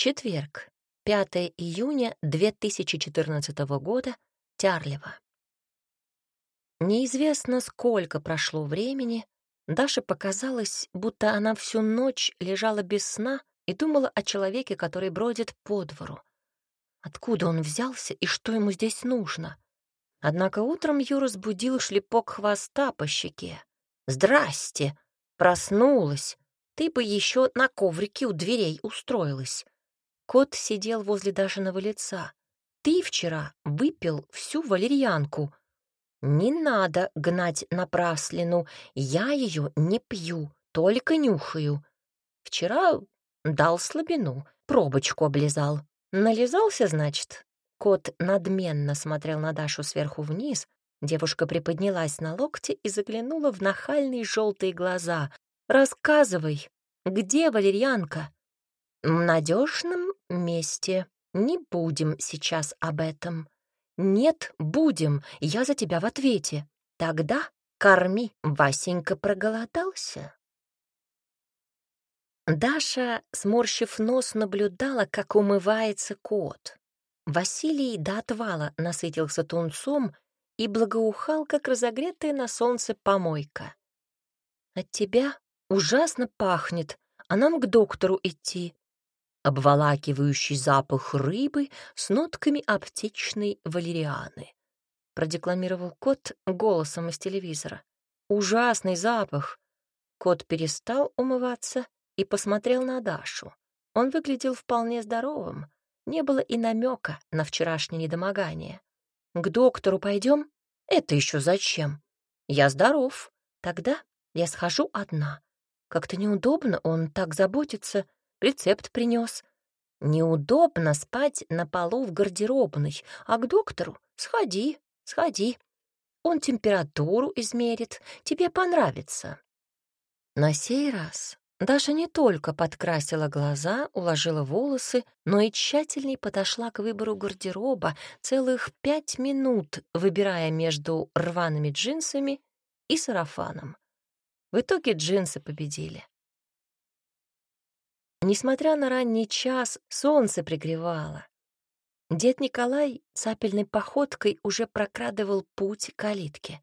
Четверг, 5 июня 2014 года, Тярлево. Неизвестно, сколько прошло времени, Даше показалось, будто она всю ночь лежала без сна и думала о человеке, который бродит по двору. Откуда он взялся и что ему здесь нужно? Однако утром ее разбудил шлепок хвоста по щеке. «Здрасте!» Проснулась. Ты бы еще на коврике у дверей устроилась. Кот сидел возле Дашиного лица. Ты вчера выпил всю валерьянку. Не надо гнать напраслину. Я ее не пью, только нюхаю. Вчера дал слабину, пробочку облизал. Нализался, значит? Кот надменно смотрел на Дашу сверху вниз. Девушка приподнялась на локте и заглянула в нахальные желтые глаза. «Рассказывай, где валерьянка?» «В надежном месте. Не будем сейчас об этом». «Нет, будем. Я за тебя в ответе. Тогда корми». Васенька проголодался. Даша, сморщив нос, наблюдала, как умывается кот. Василий до отвала насытился тунцом и благоухал, как разогретая на солнце помойка. «От тебя ужасно пахнет, а нам к доктору идти», обволакивающий запах рыбы с нотками аптечной валерианы. Продекламировал кот голосом из телевизора. «Ужасный запах!» Кот перестал умываться и посмотрел на Дашу. Он выглядел вполне здоровым, не было и намека на вчерашнее недомогание. «К доктору пойдем? Это еще зачем? Я здоров. Тогда я схожу одна. Как-то неудобно, он так заботится, рецепт принес. Неудобно спать на полу в гардеробной, а к доктору сходи, сходи. Он температуру измерит, тебе понравится. На сей раз Даша не только подкрасила глаза, уложила волосы, но и тщательней подошла к выбору гардероба, целых пять минут выбирая между рваными джинсами и сарафаном. В итоге джинсы победили. Несмотря на ранний час, солнце пригревало. Дед Николай цапельной походкой уже прокрадывал путь к калитке.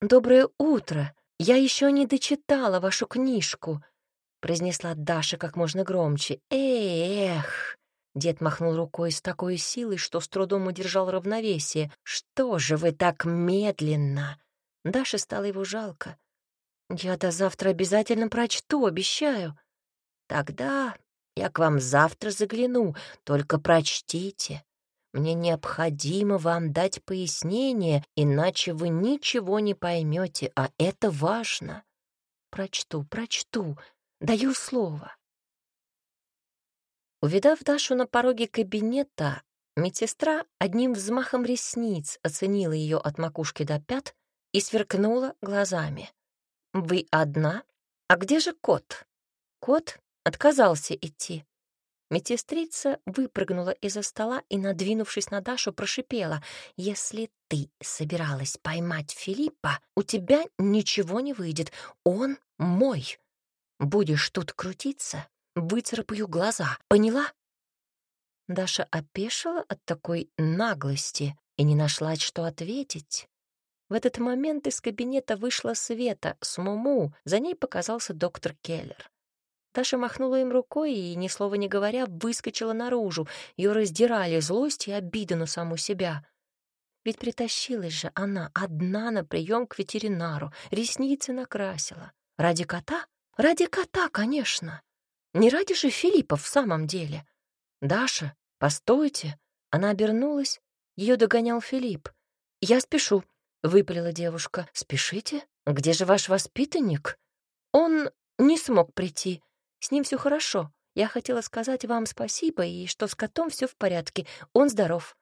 «Доброе утро! Я еще не дочитала вашу книжку», — произнесла Даша как можно громче. «Эх!» Дед махнул рукой с такой силой, что с трудом удержал равновесие. «Что же вы так медленно?» Даше стало его жалко. «Я до завтра обязательно прочту, обещаю». Тогда я к вам завтра загляну, только прочтите. Мне необходимо вам дать пояснение, иначе вы ничего не поймете, а это важно. Прочту, прочту, даю слово. Увидав Дашу на пороге кабинета, медсестра одним взмахом ресниц оценила ее от макушки до пят и сверкнула глазами. «Вы одна? А где же кот?» Кот Отказался идти. Медсестрица выпрыгнула из-за стола и, надвинувшись на Дашу, прошипела. «Если ты собиралась поймать Филиппа, у тебя ничего не выйдет. Он мой. Будешь тут крутиться, выцарапаю глаза. Поняла?» Даша опешила от такой наглости и не нашла, что ответить. В этот момент из кабинета вышла Света с Муму, за ней показался доктор Келлер. Даша махнула им рукой и, ни слова не говоря, выскочила наружу. Ее раздирали злость и обида на саму себя. Ведь притащилась же она одна на прием к ветеринару, ресницы накрасила. Ради кота? Ради кота, конечно. Не ради же Филиппа в самом деле. «Даша, постойте!» Она обернулась, ее догонял Филипп. «Я спешу», — выпалила девушка. «Спешите? Где же ваш воспитанник?» «Он не смог прийти», с ним все хорошо. Я хотела сказать вам спасибо и что с котом все в порядке. Он здоров.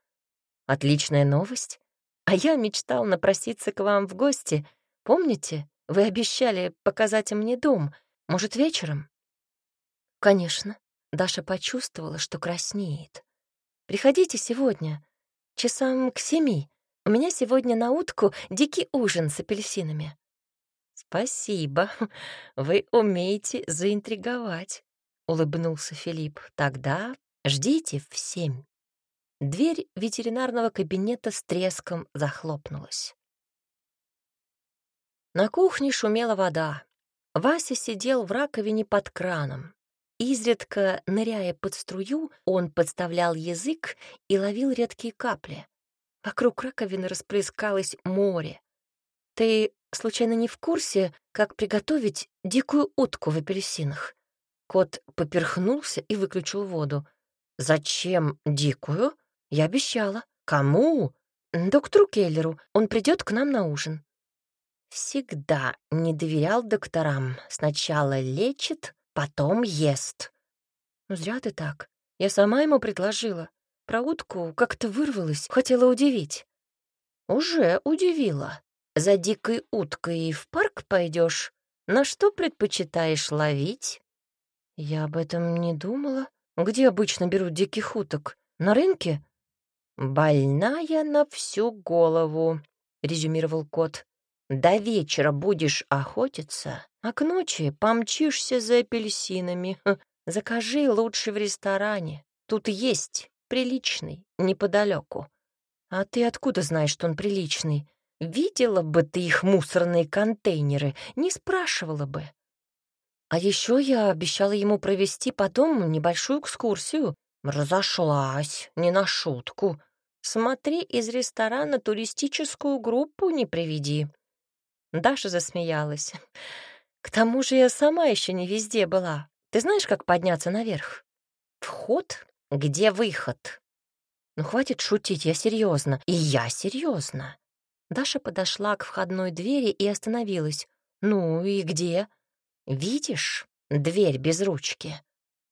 Отличная новость. А я мечтал напроситься к вам в гости. Помните, вы обещали показать мне дом. Может, вечером? Конечно. Даша почувствовала, что краснеет. Приходите сегодня, часам к семи. У меня сегодня на утку дикий ужин с апельсинами. «Спасибо, вы умеете заинтриговать», — улыбнулся Филипп. «Тогда Ждите в семь. Дверь ветеринарного кабинета с треском захлопнулась. На кухне шумела вода. Вася сидел в раковине под краном. Изредка, ныряя под струю, он подставлял язык и ловил редкие капли. Вокруг раковины расплескалось море. «Ты, случайно, не в курсе, как приготовить дикую утку в апельсинах?» Кот поперхнулся и выключил воду. «Зачем дикую? Я обещала. Кому?» «Доктору Келлеру. Он придет к нам на ужин». Всегда не доверял докторам. Сначала лечит, потом ест. Ну, зря ты так. Я сама ему предложила. Про утку как-то вырвалась, хотела удивить. Уже удивила. За дикой уткой в парк пойдешь? На что предпочитаешь ловить? Я об этом не думала. Где обычно берут диких уток? На рынке? Больная на всю голову, резюмировал кот. До вечера будешь охотиться, а к ночи помчишься за апельсинами. Закажи лучше в ресторане. Тут есть приличный, неподалеку. А ты откуда знаешь, что он приличный? Видела бы ты их мусорные контейнеры, не спрашивала бы. А еще я обещала ему провести потом небольшую экскурсию. Разошлась, не на шутку. Смотри, из ресторана туристическую группу не приведи. Даша засмеялась. К тому же я сама еще не везде была. Ты знаешь, как подняться наверх? Вход? Где выход? Ну, хватит шутить, я серьезно. И я серьезно. Даша подошла к входной двери и остановилась. «Ну и где?» «Видишь, дверь без ручки».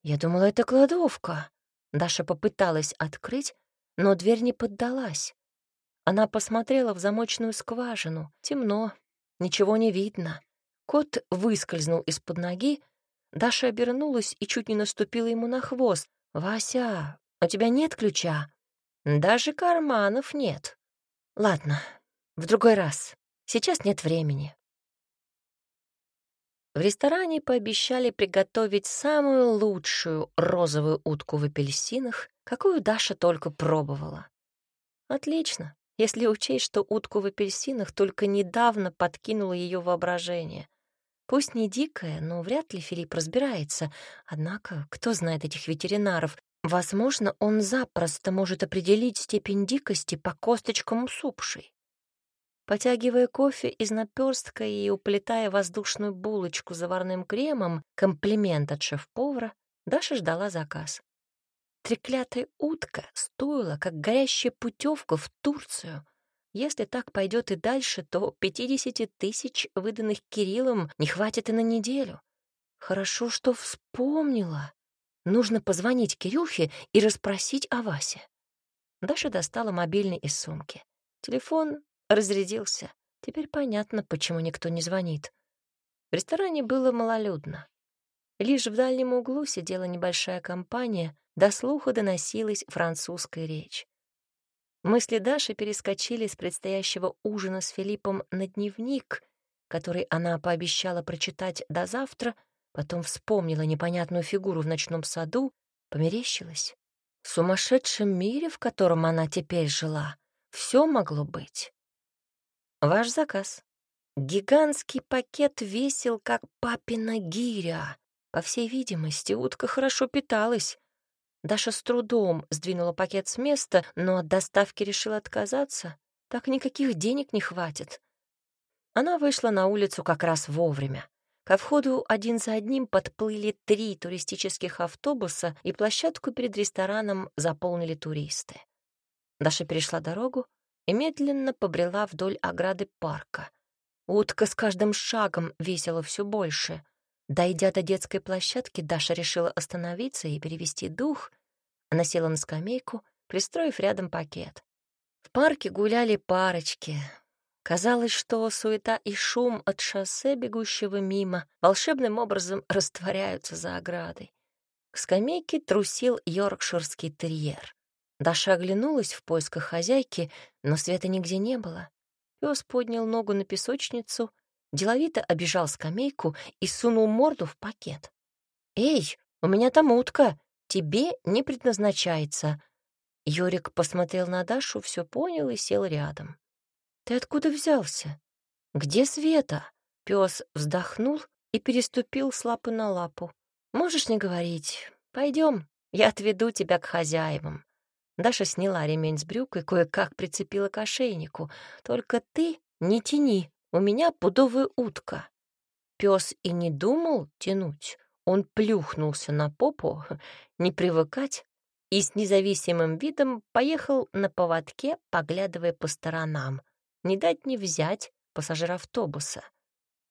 Я думала, это кладовка. Даша попыталась открыть, но дверь не поддалась. Она посмотрела в замочную скважину. Темно, ничего не видно. Кот выскользнул из-под ноги. Даша обернулась и чуть не наступила ему на хвост. «Вася, у тебя нет ключа?» «Даже карманов нет». «Ладно, в другой раз. Сейчас нет времени. В ресторане пообещали приготовить самую лучшую розовую утку в апельсинах, какую Даша только пробовала. Отлично, если учесть, что утку в апельсинах только недавно подкинуло ее воображение. Пусть не дикая, но вряд ли Филипп разбирается. Однако, кто знает этих ветеринаров? Возможно, он запросто может определить степень дикости по косточкам усопшей. Потягивая кофе из наперстка и уплетая воздушную булочку с заварным кремом, комплимент от шеф-повара, Даша ждала заказ. Треклятая утка стоила, как горящая путевка в Турцию. Если так пойдет и дальше, то 50 тысяч, выданных Кириллом, не хватит и на неделю. Хорошо, что вспомнила. Нужно позвонить Кирюхе и расспросить о Васе. Даша достала мобильный из сумки. Телефон Разрядился. Теперь понятно, почему никто не звонит. В ресторане было малолюдно. Лишь в дальнем углу сидела небольшая компания, до слуха доносилась французская речь. Мысли Даши перескочили с предстоящего ужина с Филиппом на дневник, который она пообещала прочитать до завтра, потом вспомнила непонятную фигуру в ночном саду, померещилась. В сумасшедшем мире, в котором она теперь жила, все могло быть. Ваш заказ. Гигантский пакет весил, как папина гиря. По всей видимости, утка хорошо питалась. Даша с трудом сдвинула пакет с места, но от доставки решила отказаться. Так никаких денег не хватит. Она вышла на улицу как раз вовремя. Ко входу один за одним подплыли три туристических автобуса, и площадку перед рестораном заполнили туристы. Даша перешла дорогу, и медленно побрела вдоль ограды парка. Утка с каждым шагом весила все больше. Дойдя до детской площадки, Даша решила остановиться и перевести дух. Она села на скамейку, пристроив рядом пакет. В парке гуляли парочки. Казалось, что суета и шум от шоссе, бегущего мимо, волшебным образом растворяются за оградой. К скамейке трусил йоркширский терьер. Даша оглянулась в поисках хозяйки, но света нигде не было. Пес поднял ногу на песочницу, деловито обижал скамейку и сунул морду в пакет. «Эй, у меня там утка!» тебе не предназначается». Юрик посмотрел на Дашу, все понял и сел рядом. «Ты откуда взялся? Где Света?» Пес вздохнул и переступил с лапы на лапу. «Можешь не говорить. Пойдем, я отведу тебя к хозяевам». Даша сняла ремень с брюк и кое-как прицепила к ошейнику. «Только ты не тяни, у меня пудовая утка». Пес и не думал тянуть. Он плюхнулся на попу, не привыкать, и с независимым видом поехал на поводке, поглядывая по сторонам. Не дать не взять пассажир автобуса.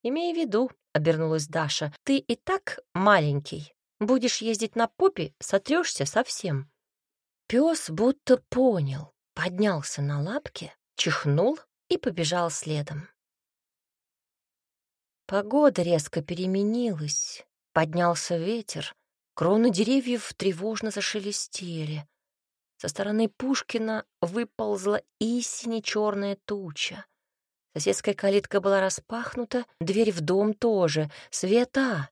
«Имей в виду», — обернулась Даша, — «ты и так маленький. Будешь ездить на попе, сотрешься совсем». Пес будто понял, поднялся на лапки, чихнул и побежал следом. Погода резко переменилась, поднялся ветер, кроны деревьев тревожно зашелестели. Со стороны Пушкина выползла истине черная туча. Соседская калитка была распахнута, дверь в дом тоже. Света!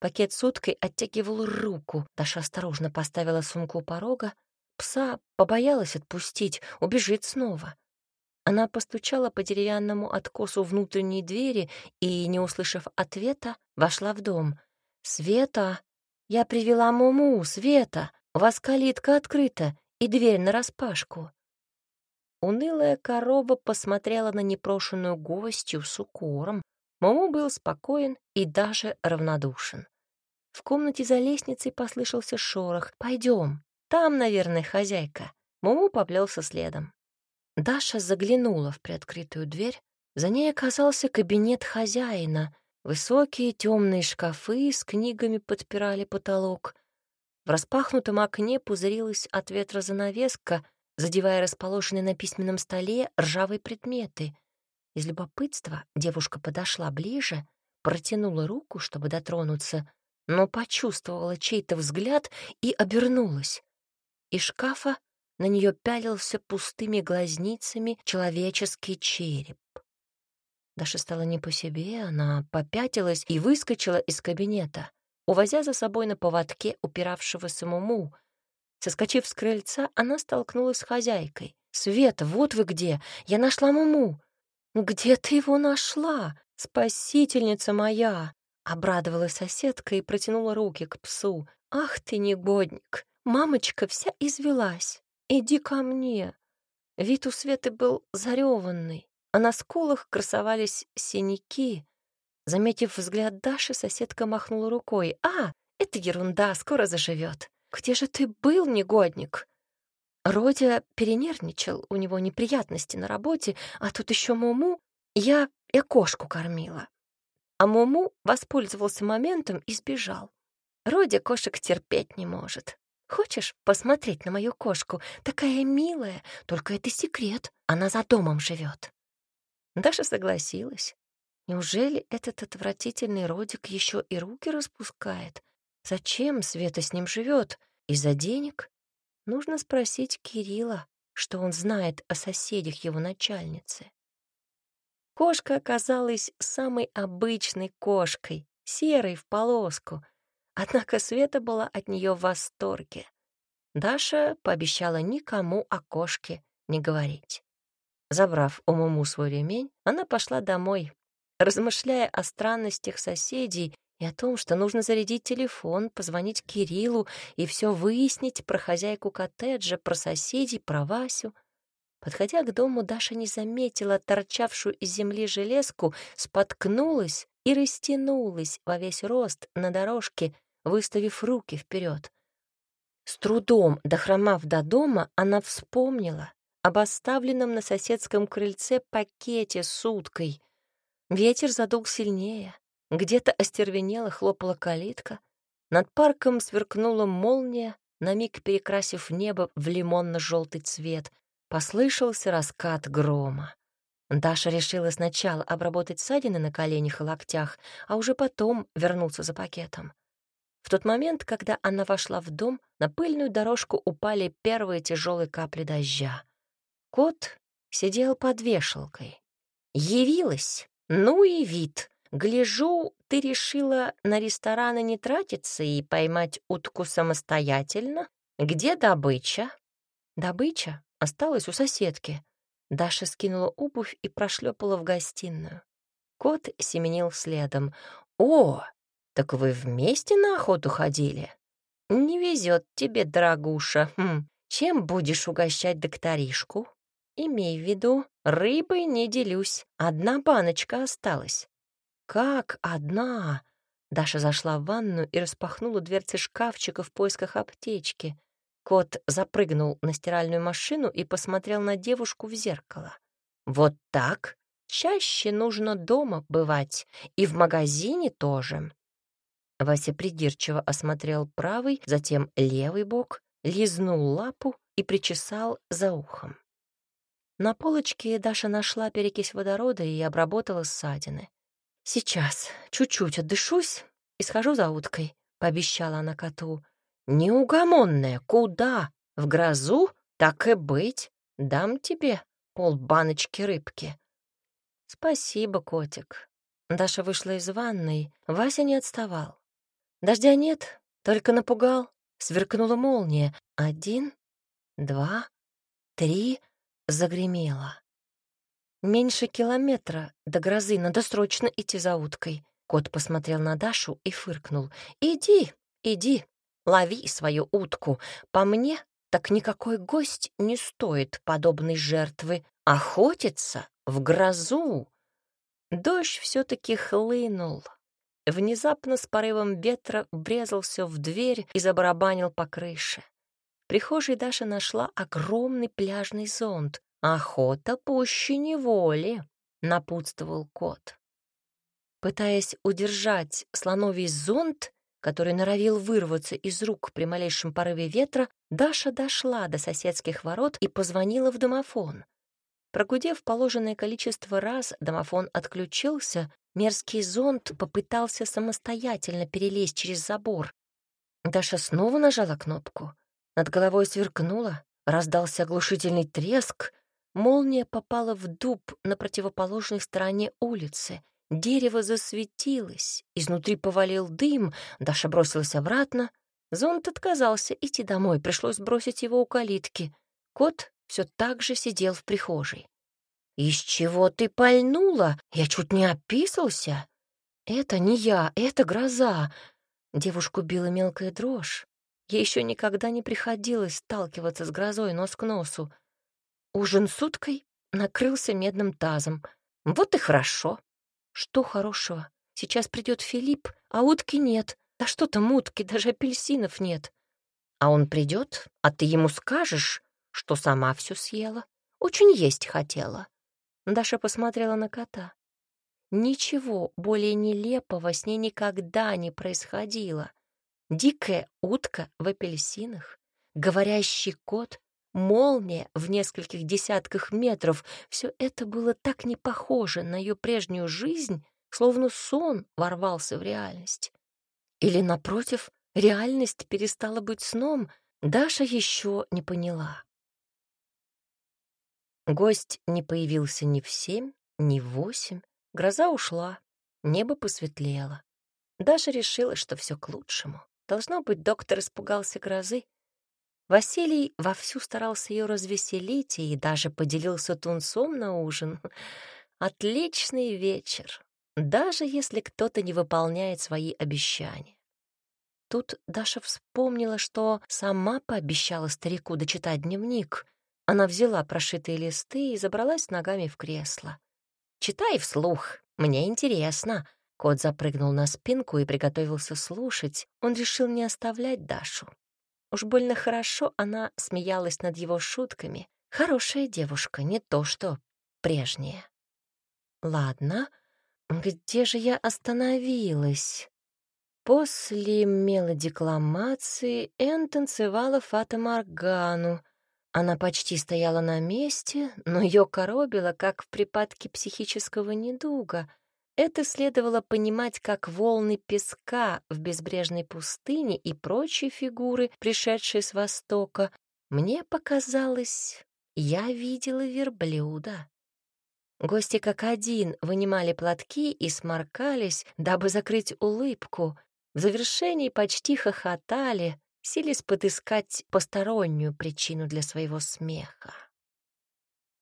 Пакет с уткой оттягивал руку. Даша осторожно поставила сумку у порога. Пса побоялась отпустить, убежит снова. Она постучала по деревянному откосу внутренней двери и, не услышав ответа, вошла в дом. «Света! Я привела Муму, Света! У вас калитка открыта и дверь нараспашку!» Унылая корова посмотрела на непрошенную гостью с укором. Мому был спокоен и даже равнодушен. В комнате за лестницей послышался шорох. «Пойдем, там, наверное, хозяйка». Муму поплелся следом. Даша заглянула в приоткрытую дверь. За ней оказался кабинет хозяина. Высокие темные шкафы с книгами подпирали потолок. В распахнутом окне пузырилась от ветра занавеска — задевая расположенные на письменном столе ржавые предметы. Из любопытства девушка подошла ближе, протянула руку, чтобы дотронуться, но почувствовала чей-то взгляд и обернулась. Из шкафа на нее пялился пустыми глазницами человеческий череп. Даша стала не по себе, она попятилась и выскочила из кабинета, увозя за собой на поводке упиравшегося Муму, Соскочив с крыльца, она столкнулась с хозяйкой. «Света, вот вы где! Я нашла Муму!» «Где ты его нашла, спасительница моя?» Обрадовалась соседка и протянула руки к псу. «Ах ты, негодник! Мамочка вся извелась! Иди ко мне!» Вид у Светы был зареванный, а на скулах красовались синяки. Заметив взгляд Даши, соседка махнула рукой. «А, это ерунда, скоро заживет. «Где же ты был, негодник?» Родя перенервничал, у него неприятности на работе, а тут еще Муму. Я и кошку кормила. А Муму воспользовался моментом и сбежал. Родя кошек терпеть не может. Хочешь посмотреть на мою кошку? Такая милая, только это секрет. Она за домом живет. Даша согласилась. Неужели этот отвратительный Родик еще и руки распускает? Зачем Света с ним живет? Из-за денег? Нужно спросить Кирилла, что он знает о соседях его начальницы. Кошка оказалась самой обычной кошкой, серой в полоску, однако Света была от нее в восторге. Даша пообещала никому о кошке не говорить. Забрав у Муму свой ремень, она пошла домой, размышляя о странностях соседей и о том, что нужно зарядить телефон, позвонить Кириллу и все выяснить про хозяйку коттеджа, про соседей, про Васю. Подходя к дому, Даша не заметила торчавшую из земли железку, споткнулась и растянулась во весь рост на дорожке, выставив руки вперед. С трудом, дохромав до дома, она вспомнила об оставленном на соседском крыльце пакете с уткой. Ветер задул сильнее, где-то остервенело хлопала калитка. Над парком сверкнула молния, на миг перекрасив небо в лимонно-желтый цвет. Послышался раскат грома. Даша решила сначала обработать ссадины на коленях и локтях, а уже потом вернуться за пакетом. В тот момент, когда она вошла в дом, на пыльную дорожку упали первые тяжелые капли дождя. Кот сидел под вешалкой. Явилась, ну и вид. Гляжу, ты решила на рестораны не тратиться и поймать утку самостоятельно? Где добыча?» Добыча осталась у соседки. Даша скинула обувь и прошлепала в гостиную. Кот семенил следом. «О, так вы вместе на охоту ходили?» «Не везет тебе, дорогуша. Хм. Чем будешь угощать докторишку?» «Имей в виду, рыбой не делюсь. Одна баночка осталась». «Как одна?» Даша зашла в ванну и распахнула дверцы шкафчика в поисках аптечки. Кот запрыгнул на стиральную машину и посмотрел на девушку в зеркало. «Вот так? Чаще нужно дома бывать, и в магазине тоже». Вася придирчиво осмотрел правый, затем левый бок, лизнул лапу и причесал за ухом. На полочке Даша нашла перекись водорода и обработала ссадины. «Сейчас, чуть-чуть отдышусь и схожу за уткой», — пообещала она коту. «Неугомонная, куда? В грозу? Так и быть. Дам тебе полбаночки рыбки». «Спасибо, котик». Даша вышла из ванной, Вася не отставал. «Дождя нет, только напугал». Сверкнула молния. Один, два, три, загремело. Меньше километра до грозы, надо срочно идти за уткой. Кот посмотрел на Дашу и фыркнул. «Иди, иди, лови свою утку. По мне, так никакой гость не стоит подобной жертвы. Охотиться в грозу. Дождь все-таки хлынул. Внезапно с порывом ветра врезался в дверь и забарабанил по крыше. Прихожей Даша нашла огромный пляжный зонт. «Охота пуще неволи», — напутствовал кот. Пытаясь удержать слоновий зонт, который норовил вырваться из рук при малейшем порыве ветра, Даша дошла до соседских ворот и позвонила в домофон. Прогудев положенное количество раз, домофон отключился, мерзкий зонт попытался самостоятельно перелезть через забор. Даша снова нажала кнопку. Над головой сверкнула, раздался оглушительный треск, молния попала в дуб на противоположной стороне улицы — Дерево засветилось, изнутри повалил дым, Даша бросилась обратно. Зонт отказался идти домой, пришлось бросить его у калитки. Кот все так же сидел в прихожей. «Из чего ты пальнула? Я чуть не описался!» «Это не я, это гроза!» Девушку била мелкая дрожь. Ей еще никогда не приходилось сталкиваться с грозой нос к носу. Ужин с уткой накрылся медным тазом. Вот и хорошо. Что хорошего? Сейчас придет Филипп, а утки нет. Да что там утки, даже апельсинов нет. А он придет, а ты ему скажешь, что сама все съела. Очень есть хотела. Даша посмотрела на кота. Ничего более нелепого с ней никогда не происходило. Дикая утка в апельсинах, говорящий кот, молния в нескольких десятках метров — все это было так не похоже на ее прежнюю жизнь, словно сон ворвался в реальность. Или, напротив, реальность перестала быть сном, Даша еще не поняла. Гость не появился ни в семь, ни в восемь. Гроза ушла, небо посветлело. Даша решила, что все к лучшему. Должно быть, доктор испугался грозы Василий вовсю старался ее развеселить и даже поделился тунцом на ужин. Отличный вечер, даже если кто-то не выполняет свои обещания. Тут Даша вспомнила, что сама пообещала старику дочитать дневник. Она взяла прошитые листы и забралась ногами в кресло. «Читай вслух, мне интересно». Кот запрыгнул на спинку и приготовился слушать. Он решил не оставлять Дашу. Уж больно хорошо она смеялась над его шутками. Хорошая девушка, не то что прежняя. Ладно, где же я остановилась? После мелодикламации Энн танцевала Фата Моргану. Она почти стояла на месте, но ее коробило, как в припадке психического недуга — это следовало понимать как волны песка в безбрежной пустыне и прочие фигуры, пришедшие с востока. Мне показалось, я видела верблюда. Гости как один вынимали платки и сморкались, дабы закрыть улыбку. В завершении почти хохотали, силясь подыскать постороннюю причину для своего смеха.